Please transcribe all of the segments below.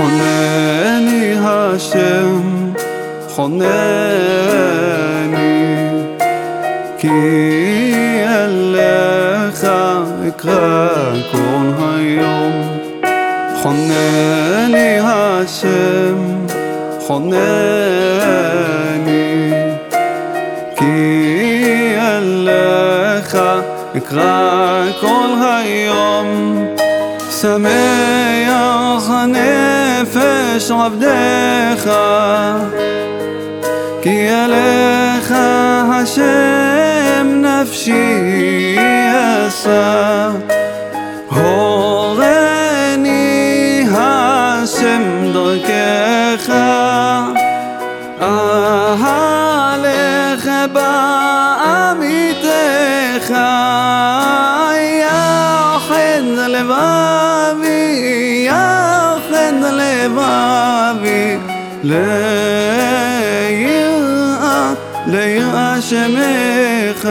חונני השם, חונני, כי אליך אקרא כל היום. חונני השם, חונני, כי אליך אקרא כל היום. שמח أشرف ديخا كي أليخ هشم نفشي يسا هورني هشم دركيخا أهاليخ بعد ליראה, ליראה שמך.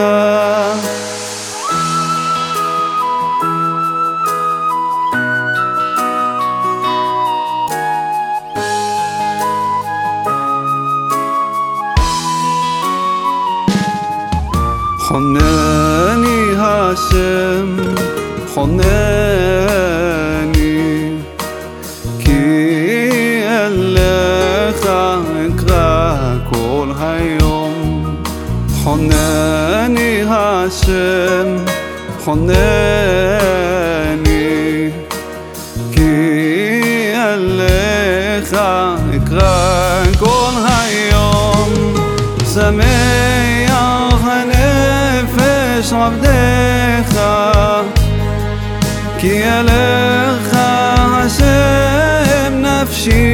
חונני השם חונני חונני השם חונני כי אליך אקרא כל היום שמח הנפש עבדך כי אליך השם נפשי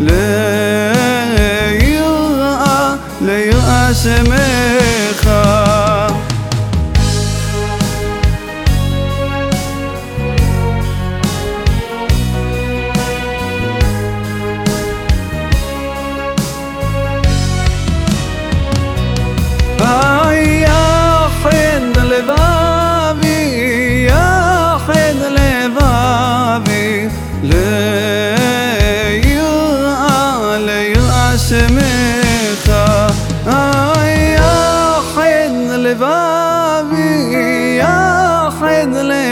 לבבי ליראה שמך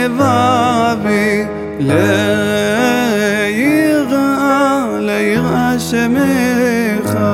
بابي لا يغى لا يغى شميخه